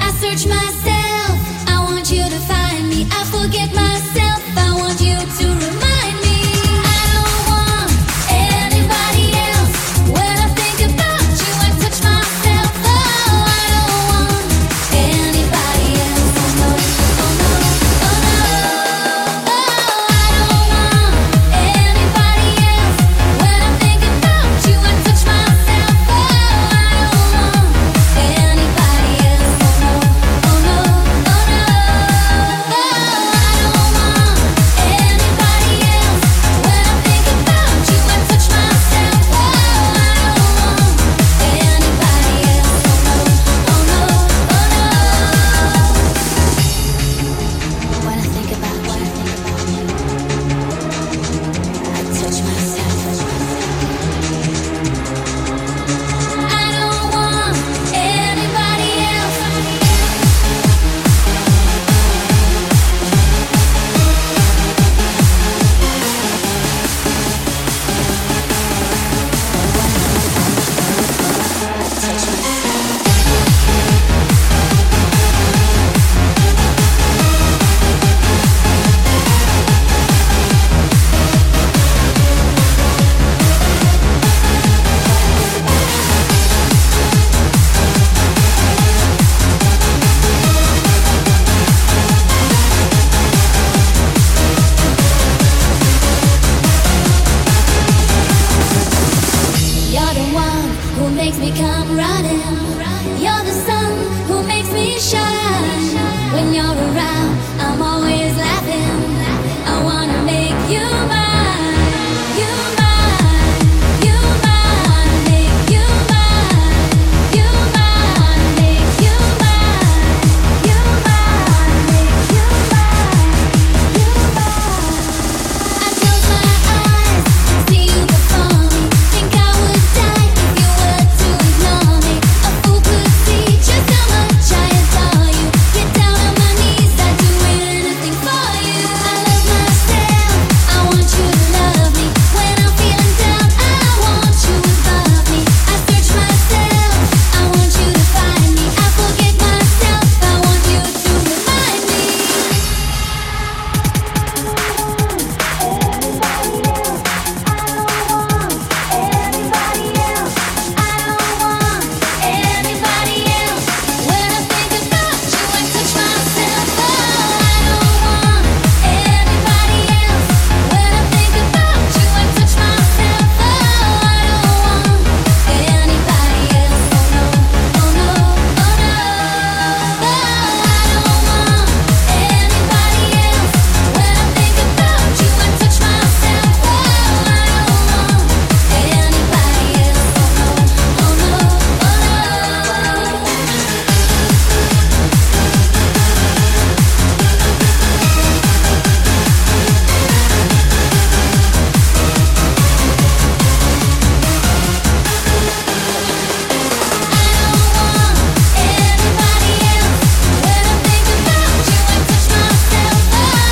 I search myself. I want you to find me. I forget myself. who makes me come running. You're the sun who makes me shine.